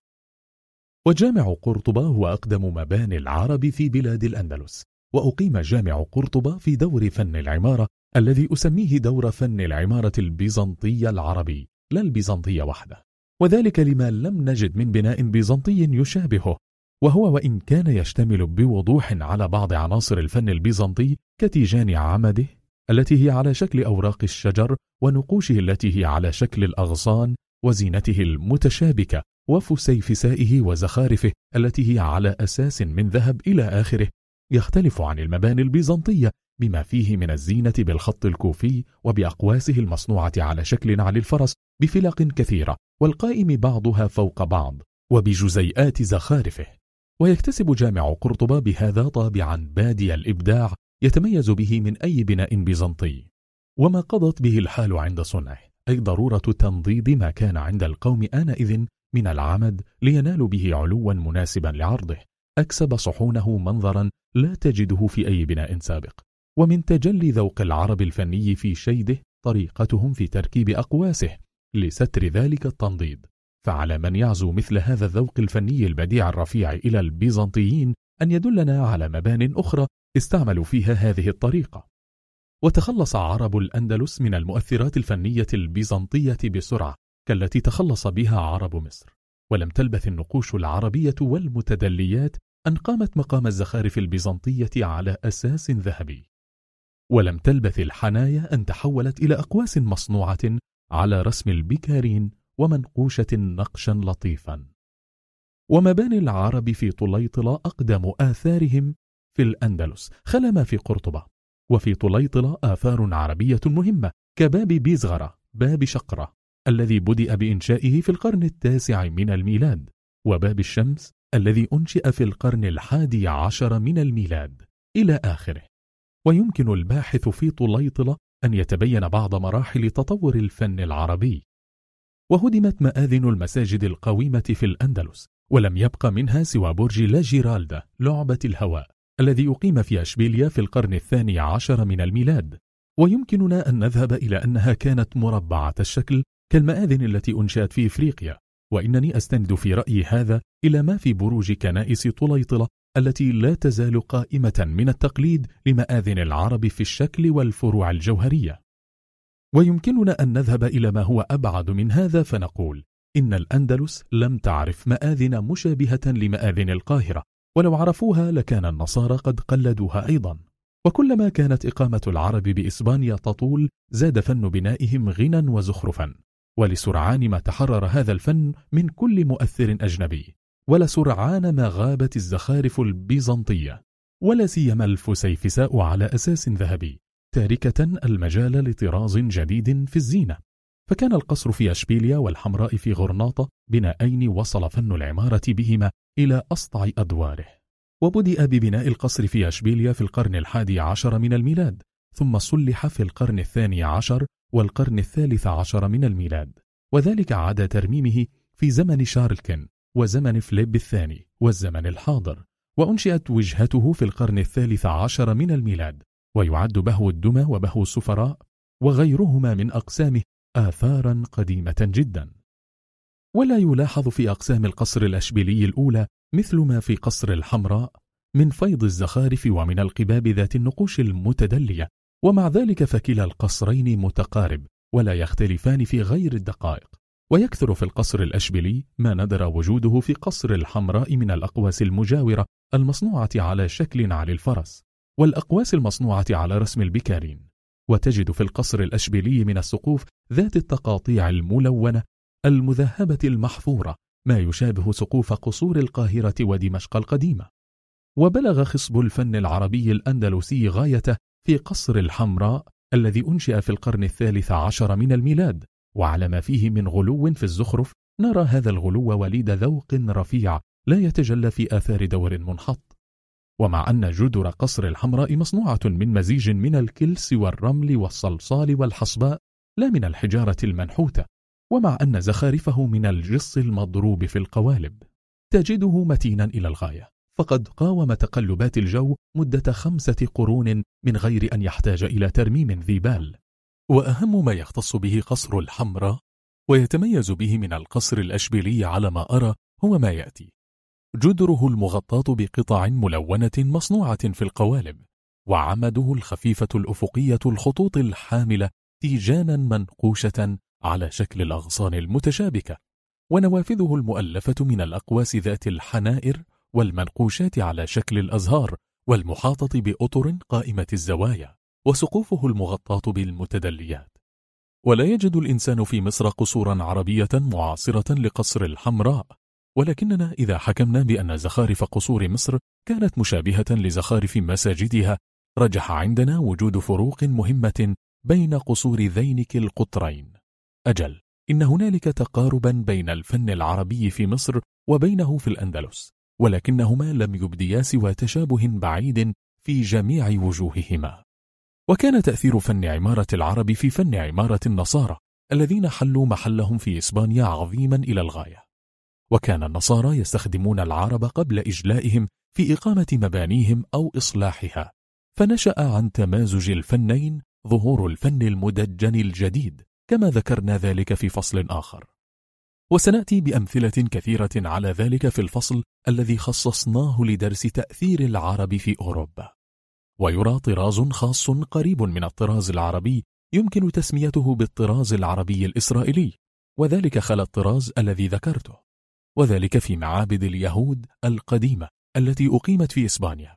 وجامع قرطبة هو أقدم مباني العرب في بلاد الأندلس. وأقيم جامع قرطبة في دور فن العمارة الذي أسميه دور فن العمارة البيزنطية العربي لا البيزنطية وحده. وذلك لما لم نجد من بناء بيزنطي يشابهه. وهو وإن كان يشتمل بوضوح على بعض عناصر الفن البيزنطي كتيجان عمده التي هي على شكل أوراق الشجر ونقوشه التي هي على شكل الأغصان وزينته المتشابكة وفسيفسائه وزخارفه التي هي على أساس من ذهب إلى آخره. يختلف عن المباني البيزنطية بما فيه من الزينة بالخط الكوفي وبأقواسه المصنوعة على شكل على الفرس بفلق كثيرة والقائم بعضها فوق بعض وبجزيئات زخارفه. ويكتسب جامع قرطبة بهذا طابعا بادي الإبداع يتميز به من أي بناء بيزنطي. وما قضت به الحال عند صنعه. أي ضرورة تنضيد ما كان عند القوم آنئذ من العمد لينالوا به علوا مناسبا لعرضه. أكسب صحونه منظرا لا تجده في أي بناء سابق. ومن تجلي ذوق العرب الفني في شيده طريقتهم في تركيب أقواسه لستر ذلك التنضيد فعلى من يعزو مثل هذا الذوق الفني البديع الرفيع إلى البيزنطيين أن يدلنا على مبان أخرى استعملوا فيها هذه الطريقة. وتخلص عرب الأندلس من المؤثرات الفنية البيزنطية بسرعة كالتي تخلص بها عرب مصر. ولم تلبث النقوش العربية والمتدليات أن قامت مقام الزخارف البيزنطية على أساس ذهبي. ولم تلبث الحنايا أن تحولت إلى أقواس مصنوعة على رسم البكارين ومنقوشة نقشا لطيفا. ومباني العرب في طليطلة أقدم آثارهم في الأندلس خلما في قرطبة وفي طليطلة آثار عربية مهمة كباب بيزغرة باب شقرة الذي بدأ بإنشائه في القرن التاسع من الميلاد وباب الشمس الذي أنشئ في القرن الحادي عشر من الميلاد إلى آخره. ويمكن الباحث في طليطلة أن يتبين بعض مراحل تطور الفن العربي. وهدمت مآذن المساجد القويمة في الأندلس ولم يبق منها سوى برج لا جيرالدا لعبة الهواء. الذي أقيم في أشبيليا في القرن الثاني عشر من الميلاد. ويمكننا أن نذهب إلى أنها كانت مربعة الشكل كالمآذن التي أنشأت في إفريقيا. وإنني أستند في رأيي هذا إلى ما في بروج كنائس طليطلة التي لا تزال قائمة من التقليد لمآذن العرب في الشكل والفروع الجوهرية. ويمكننا أن نذهب إلى ما هو أبعد من هذا فنقول إن الأندلس لم تعرف مآذن مشابهة لمآذن القاهرة. ولو عرفوها لكان النصارى قد قلدوها أيضا. وكلما كانت إقامة العرب بإسبانيا تطول زاد فن بنائهم غنى وزخرفا. ولسرعان ما تحرر هذا الفن من كل مؤثر أجنبي. ولسرعان ما غابت الزخارف البيزنطية. ولا سيما الفسيفساء على أساس ذهبي تاركة المجال لطراز جديد في الزينة. فكان القصر في أشبيليا والحمراء في غرناطة بناءين وصل فن العمارة بهما إلى أسطع أدواره. وبدأ ببناء القصر في أشبيليا في القرن الحادي عشر من الميلاد ثم صلح في القرن الثاني عشر والقرن الثالث عشر من الميلاد. وذلك عاد ترميمه في زمن شارلكن وزمن فليب الثاني والزمن الحاضر وأنشئت وجهته في القرن الثالث عشر من الميلاد ويعد بهو الدمى وبهو السفراء وغيرهما من أقسامه آثارا قديمة جدا. ولا يلاحظ في أقسام القصر الأشبيلي الأولى مثل ما في قصر الحمراء من فيض الزخارف ومن القباب ذات النقوش المتدلية ومع ذلك فكلا القصرين متقارب ولا يختلفان في غير الدقائق. ويكثر في القصر الأشبلي ما ندر وجوده في قصر الحمراء من الأقواس المجاورة المصنوعة على شكل على الفرس والأقواس المصنوعة على رسم البكارين. وتجد في القصر الأشبلي من السقوف ذات التقاطيع الملونة المذهبة المحفورة ما يشابه سقوف قصور القاهرة ودمشق القديمة. وبلغ خصب الفن العربي الأندلسي غايته في قصر الحمراء الذي أنشئ في القرن الثالث عشر من الميلاد وعلى ما فيه من غلو في الزخرف نرى هذا الغلو وليد ذوق رفيع لا يتجلى في آثار دور منحط. ومع أن جدر قصر الحمراء مصنوعة من مزيج من الكلس والرمل والصلصال والحصباء لا من الحجارة المنحوتة. ومع أن زخارفه من الجص المضروب في القوالب تجده متينا إلى الغاية. فقد قاوم تقلبات الجو مدة خمسة قرون من غير أن يحتاج إلى ترميم ذي بال. وأهم ما يختص به قصر الحمراء ويتميز به من القصر الأشبيلي على ما أرى هو ما يأتي. جدره المغطاة بقطع ملونة مصنوعة في القوالب وعمده الخفيفة الأفقية الخطوط الحاملة تيجانا منقوشة على شكل الأغصان المتشابكة ونوافذه المؤلفة من الأقواس ذات الحنائر والمنقوشات على شكل الأزهار والمحاطة بأطر قائمة الزوايا وسقوفه المغطاة بالمتدليات. ولا يجد الإنسان في مصر قصورا عربية معاصرة لقصر الحمراء ولكننا إذا حكمنا بأن زخارف قصور مصر كانت مشابهة لزخارف مساجدها رجح عندنا وجود فروق مهمة بين قصور ذينك القطرين. أجل إن هنالك تقاربا بين الفن العربي في مصر وبينه في الأندلس ولكنهما لم يبديا سوى تشابه بعيد في جميع وجوههما. وكان تأثير فن عمارة العرب في فن عمارة النصارى الذين حلوا محلهم في إسبانيا عظيما إلى الغاية. وكان النصارى يستخدمون العرب قبل إجلائهم في إقامة مبانيهم أو إصلاحها فنشأ عن تمازج الفنين ظهور الفن المدجن الجديد. كما ذكرنا ذلك في فصل آخر. وسنأتي بأمثلة كثيرة على ذلك في الفصل الذي خصصناه لدرس تأثير العرب في أوروبا. ويرى طراز خاص قريب من الطراز العربي يمكن تسميته بالطراز العربي الإسرائيلي وذلك خل الطراز الذي ذكرته وذلك في معابد اليهود القديمة التي أقيمت في إسبانيا.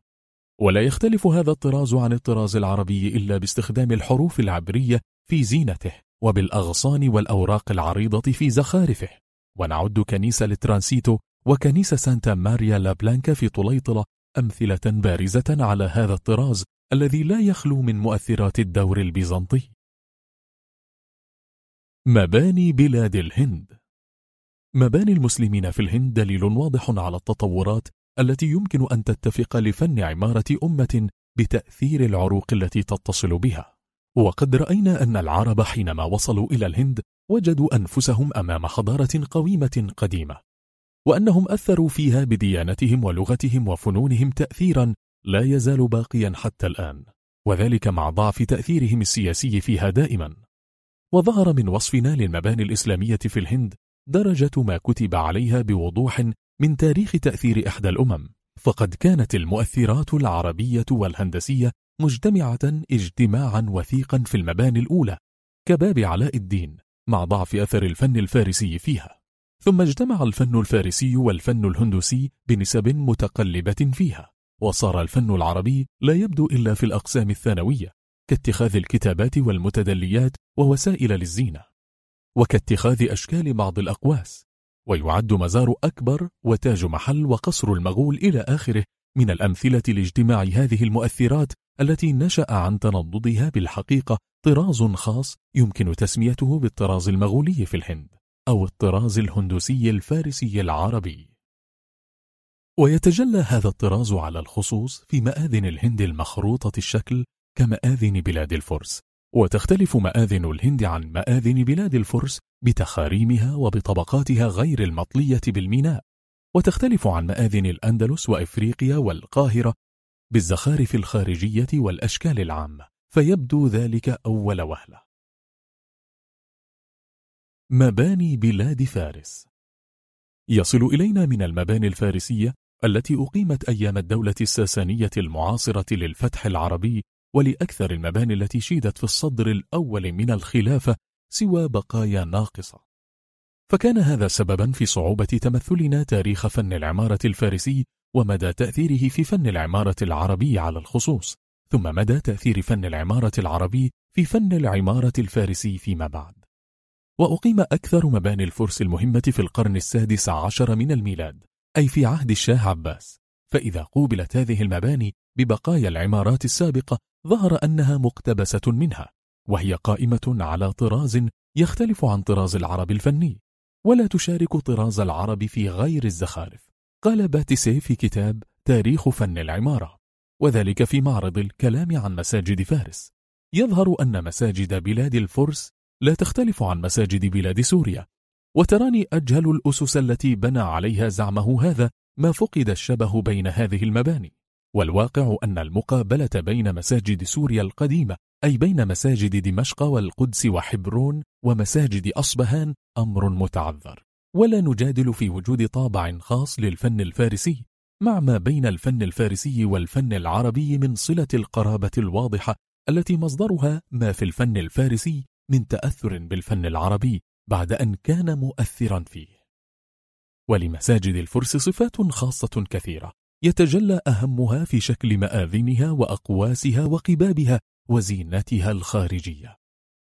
ولا يختلف هذا الطراز عن الطراز العربي إلا باستخدام الحروف العبرية في زينته وبالأغصان والأوراق العريضة في زخارفه. ونعد كنيسة لترانسيتو وكنيسة سانتا ماريا لابلانكا في طليطلة أمثلة بارزة على هذا الطراز الذي لا يخلو من مؤثرات الدور البيزنطي. مباني بلاد الهند. مباني المسلمين في الهند دليل واضح على التطورات التي يمكن أن تتفق لفن عمارة أمة بتأثير العروق التي تتصل بها. وقد رأينا أن العرب حينما وصلوا إلى الهند وجدوا أنفسهم أمام حضارة قويمة قديمة وأنهم أثروا فيها بديانتهم ولغتهم وفنونهم تأثيرا لا يزال باقيا حتى الآن وذلك مع ضعف تأثيرهم السياسي فيها دائما. وظهر من وصفنا للمباني الإسلامية في الهند درجة ما كتب عليها بوضوح من تاريخ تأثير إحدى الأمم فقد كانت المؤثرات العربية والهندسية مجتمعة اجتماعا وثيقا في المباني الأولى كباب علاء الدين مع ضعف أثر الفن الفارسي فيها. ثم اجتمع الفن الفارسي والفن الهندوسي بنسب متقلبة فيها وصار الفن العربي لا يبدو إلا في الأقسام الثانوية كاتخاذ الكتابات والمتدليات ووسائل للزينة وكاتخاذ أشكال بعض الأقواس ويعد مزار أكبر وتاج محل وقصر المغول إلى آخره من الأمثلة لاجتماع هذه المؤثرات التي نشأ عن تنضدها بالحقيقة طراز خاص يمكن تسميته بالطراز المغولي في الهند أو الطراز الهندوسي الفارسي العربي. ويتجلى هذا الطراز على الخصوص في مآذن الهند المخروطة الشكل كمآذن بلاد الفرس وتختلف مآذن الهند عن مآذن بلاد الفرس بتخاريمها وبطبقاتها غير المطلية بالميناء وتختلف عن مآذن الأندلس وإفريقيا والقاهرة بالزخارف الخارجية والأشكال العامة فيبدو ذلك أول وهلة. مباني بلاد فارس. يصل إلينا من المباني الفارسية التي أقيمت أيام الدولة الساسانية المعاصرة للفتح العربي ولأكثر المباني التي شيدت في الصدر الأول من الخلافة سوى بقايا ناقصة. فكان هذا سببا في صعوبة تمثلنا تاريخ فن العمارة الفارسي ومدى تأثيره في فن العمارة العربي على الخصوص ثم مدى تأثير فن العمارة العربي في فن العمارة الفارسي فيما بعد. وأقيم أكثر مباني الفرس المهمة في القرن السادس عشر من الميلاد أي في عهد الشاه عباس. فإذا قوبلت هذه المباني ببقايا العمارات السابقة ظهر أنها مقتبسة منها وهي قائمة على طراز يختلف عن طراز العرب الفني ولا تشارك طراز العرب في غير الزخارف. قال باتيسي في كتاب تاريخ فن العمارة وذلك في معرض الكلام عن مساجد فارس. يظهر أن مساجد بلاد الفرس لا تختلف عن مساجد بلاد سوريا وتراني أجهل الأسس التي بنى عليها زعمه هذا ما فقد الشبه بين هذه المباني. والواقع أن المقابلة بين مساجد سوريا القديمة أي بين مساجد دمشق والقدس وحبرون ومساجد أصبهان أمر متعذر. ولا نجادل في وجود طابع خاص للفن الفارسي مع ما بين الفن الفارسي والفن العربي من صلة القرابة الواضحة التي مصدرها ما في الفن الفارسي من تأثر بالفن العربي بعد أن كان مؤثرا فيه. ولمساجد الفرس صفات خاصة كثيرة يتجلى أهمها في شكل مآذنها وأقواسها وقبابها وزينتها الخارجية.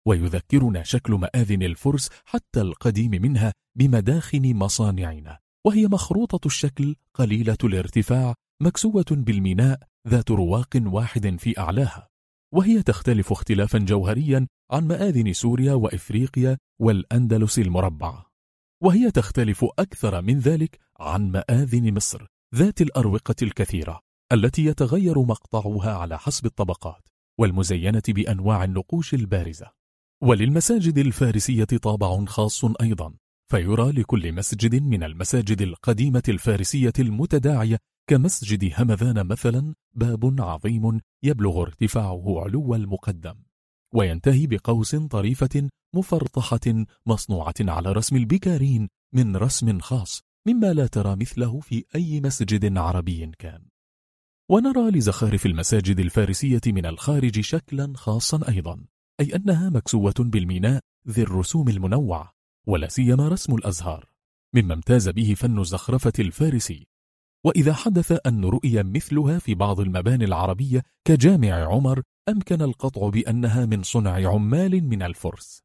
ويذكرنا شكل مآذن الفرس حتى القديم منها بمداخن مصانعنا وهي مخروطة الشكل قليلة الارتفاع مكسوة بالميناء ذات رواق واحد في أعلاها وهي تختلف اختلافا جوهريا عن مآذن سوريا وإفريقيا والأندلس المربعة وهي تختلف أكثر من ذلك عن مآذن مصر ذات الأروقة الكثيرة التي يتغير مقطعها على حسب الطبقات والمزينة بأنواع النقوش البارزة. وللمساجد الفارسية طابع خاص أيضا فيرى لكل مسجد من المساجد القديمة الفارسية المتداعية كمسجد همذان مثلا باب عظيم يبلغ ارتفاعه علو المقدم وينتهي بقوس طريفة مفرطحة مصنوعة على رسم البكارين من رسم خاص مما لا ترى مثله في أي مسجد عربي كان. ونرى لزخارف المساجد الفارسية من الخارج شكلا خاصا أيضا أي أنها مكسوة بالميناء ذي الرسوم المنوعة ولا سيما رسم الأزهار مما امتاز به فن الزخرفة الفارسي. وإذا حدث أن رؤي مثلها في بعض المباني العربية كجامع عمر أمكن القطع بأنها من صنع عمال من الفرس.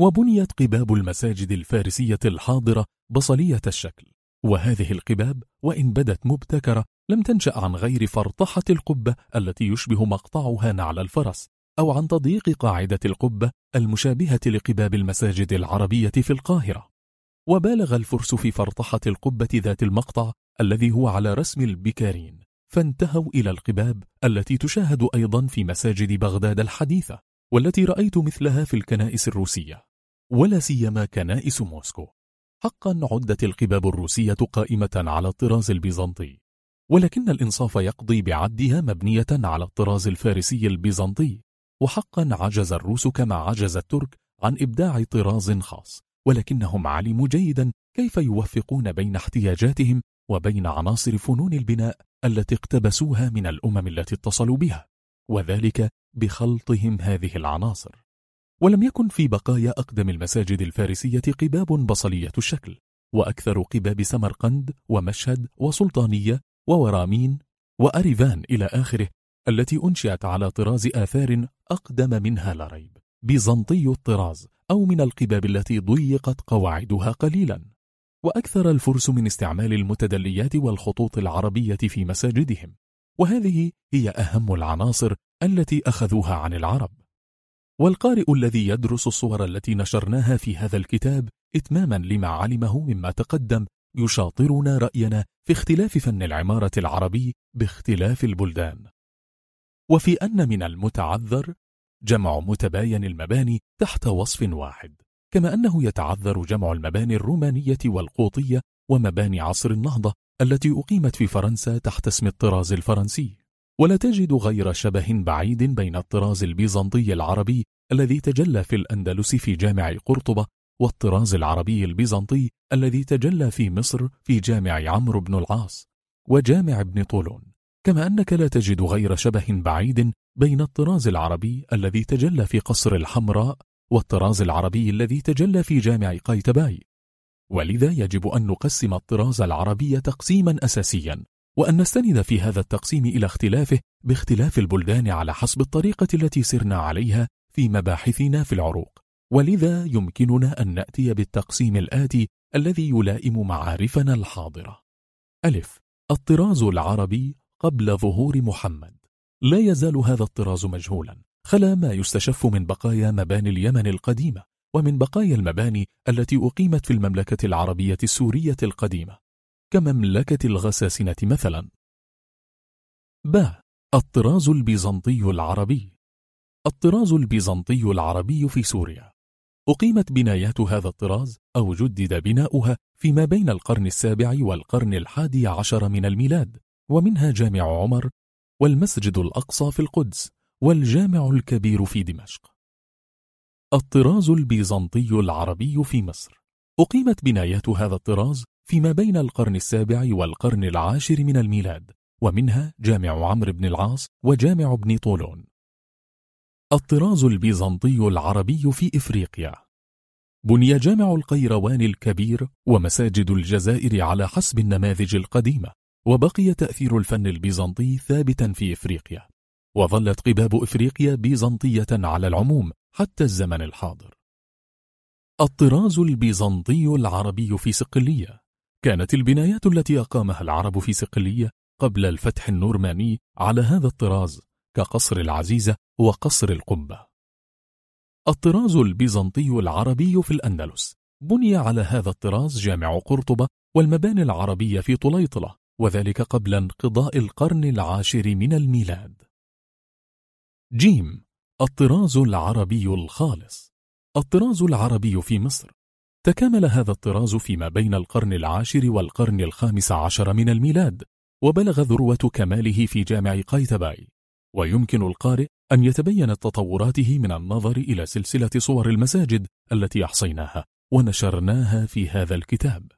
وبنيت قباب المساجد الفارسية الحاضرة بصلية الشكل. وهذه القباب وإن بدت مبتكرة لم تنشأ عن غير فرطحة القبة التي يشبه مقطعها نعل الفرس. أو عن تضييق قاعدة القبة المشابهة لقباب المساجد العربية في القاهرة. وبالغ الفرس في فرطحة القبة ذات المقطع الذي هو على رسم البكارين فانتهوا إلى القباب التي تشاهد أيضا في مساجد بغداد الحديثة والتي رأيت مثلها في الكنائس الروسية. ولا سيما كنائس موسكو. حقا عدت القباب الروسية قائمة على الطراز البيزنطي. ولكن الإنصاف يقضي بعدها مبنية على الطراز الفارسي البيزنطي. وحقا عجز الروس كما عجز الترك عن إبداع طراز خاص ولكنهم علموا جيدا كيف يوفقون بين احتياجاتهم وبين عناصر فنون البناء التي اقتبسوها من الأمم التي اتصلوا بها وذلك بخلطهم هذه العناصر. ولم يكن في بقايا أقدم المساجد الفارسية قباب بصلية الشكل وأكثر قباب سمرقند ومشهد وسلطانية وورامين وأريفان إلى آخره التي أنشئت على طراز آثار أقدم منها لا ريب بيزنطي الطراز أو من القباب التي ضيقت قواعدها قليلا. وأكثر الفرس من استعمال المتدليات والخطوط العربية في مساجدهم. وهذه هي أهم العناصر التي أخذوها عن العرب. والقارئ الذي يدرس الصور التي نشرناها في هذا الكتاب إتماما لما علمه مما تقدم يشاطرنا رأينا في اختلاف فن العمارة العربي باختلاف البلدان. وفي أن من المتعذر جمع متباين المباني تحت وصف واحد كما أنه يتعذر جمع المباني الرومانية والقوطية ومباني عصر النهضة التي أقيمت في فرنسا تحت اسم الطراز الفرنسي. ولا تجد غير شبه بعيد بين الطراز البيزنطي العربي الذي تجلى في الأندلس في جامع قرطبة والطراز العربي البيزنطي الذي تجلى في مصر في جامع عمرو بن العاص وجامع ابن طولون. كما أنك لا تجد غير شبه بعيد بين الطراز العربي الذي تجلى في قصر الحمراء والطراز العربي الذي تجلى في جامع قايتباي ولذا يجب أن نقسم الطراز العربي تقسيما أساسيا وأن نستند في هذا التقسيم إلى اختلافه باختلاف البلدان على حسب الطريقة التي سرنا عليها في مباحثنا في العروق. ولذا يمكننا أن نأتي بالتقسيم الآتي الذي يلائم معارفنا الحاضرة. ألف الطراز العربي قبل ظهور محمد. لا يزال هذا الطراز مجهولا خلا ما يستشف من بقايا مباني اليمن القديمة ومن بقايا المباني التي أقيمت في المملكة العربية السورية القديمة. كمملكة الغساسنة مثلا. ب. الطراز البيزنطي العربي. الطراز البيزنطي العربي في سوريا. أقيمت بنايات هذا الطراز أو جدد بناؤها فيما بين القرن السابع والقرن الحادي عشر من الميلاد. ومنها جامع عمر والمسجد الأقصى في القدس والجامع الكبير في دمشق. الطراز البيزنطي العربي في مصر. أقيمت بنايات هذا الطراز فيما بين القرن السابع والقرن العاشر من الميلاد ومنها جامع عمرو بن العاص وجامع ابن طولون. الطراز البيزنطي العربي في إفريقيا. بني جامع القيروان الكبير ومساجد الجزائر على حسب النماذج القديمة. وبقي تأثير الفن البيزنطي ثابتا في إفريقيا وظلت قباب إفريقيا بيزنطية على العموم حتى الزمن الحاضر. الطراز البيزنطي العربي في صقلية كانت البنايات التي أقامها العرب في صقلية قبل الفتح النورماني على هذا الطراز كقصر العزيزة وقصر القبة. الطراز البيزنطي العربي في الأندلس بني على هذا الطراز جامع قرطبة والمباني العربية في طليطلة وذلك قبل انقضاء القرن العاشر من الميلاد. جيم الطراز العربي الخالص. الطراز العربي في مصر. تكامل هذا الطراز فيما بين القرن العاشر والقرن الخامس عشر من الميلاد وبلغ ذروة كماله في جامع قايتباي. ويمكن القارئ أن يتبين تطوراته من النظر إلى سلسلة صور المساجد التي أحصيناها ونشرناها في هذا الكتاب.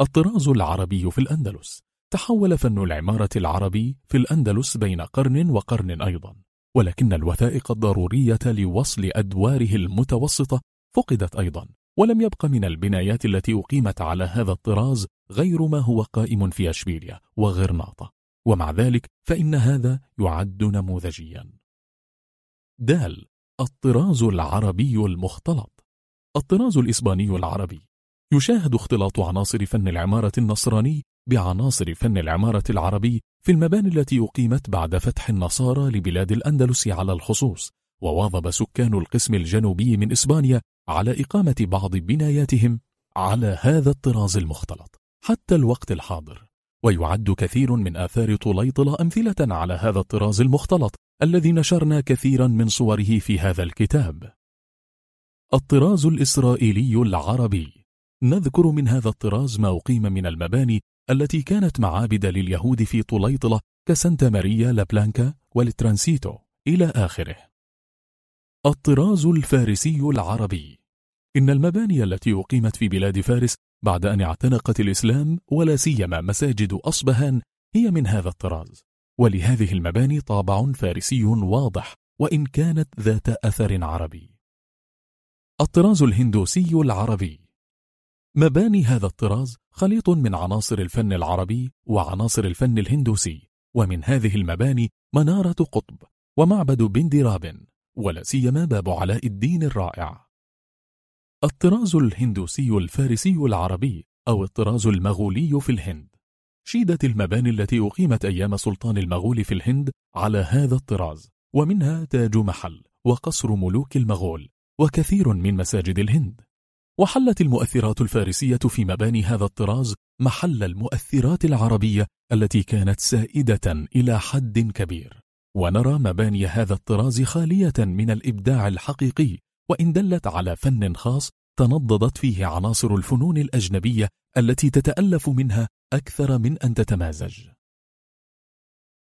الطراز العربي في الأندلس. تحول فن العمارة العربي في الأندلس بين قرن وقرن أيضا. ولكن الوثائق الضرورية لوصل أدواره المتوسطة فقدت أيضا. ولم يبق من البنايات التي أقيمت على هذا الطراز غير ما هو قائم في أشبيليا وغرناطة. ومع ذلك فإن هذا يعد نموذجيا. دال الطراز العربي المختلط. الطراز الإسباني العربي يشاهد اختلاط عناصر فن العمارة النصراني بعناصر فن العمارة العربي في المباني التي أقيمت بعد فتح النصارى لبلاد الأندلس على الخصوص وواظب سكان القسم الجنوبي من إسبانيا على إقامة بعض بناياتهم على هذا الطراز المختلط. حتى الوقت الحاضر ويعد كثير من آثار طليطلة أمثلة على هذا الطراز المختلط الذي نشرنا كثيرا من صوره في هذا الكتاب. الطراز الإسرائيلي العربي نذكر من هذا الطراز ما أقيم من المباني التي كانت معابد لليهود في طليطلة كسانتا ماريا لابلانكا والترانسيتو إلى آخره. الطراز الفارسي العربي. إن المباني التي أقيمت في بلاد فارس بعد أن اعتنقت الإسلام ولا سيما مساجد أصبهان هي من هذا الطراز. ولهذه المباني طابع فارسي واضح وإن كانت ذات أثر عربي. الطراز الهندوسي العربي. مباني هذا الطراز خليط من عناصر الفن العربي وعناصر الفن الهندوسي ومن هذه المباني منارة قطب ومعبد بندراب ولا سيما باب علاء الدين الرائع. الطراز الهندوسي الفارسي العربي أو الطراز المغولي في الهند. شيدت المباني التي أقيمت أيام سلطان المغول في الهند على هذا الطراز ومنها تاج محل وقصر ملوك المغول وكثير من مساجد الهند. وحلت المؤثرات الفارسية في مباني هذا الطراز محل المؤثرات العربية التي كانت سائدة إلى حد كبير. ونرى مباني هذا الطراز خالية من الإبداع الحقيقي وإن دلت على فن خاص تنضدت فيه عناصر الفنون الأجنبية التي تتألف منها أكثر من أن تتمازج.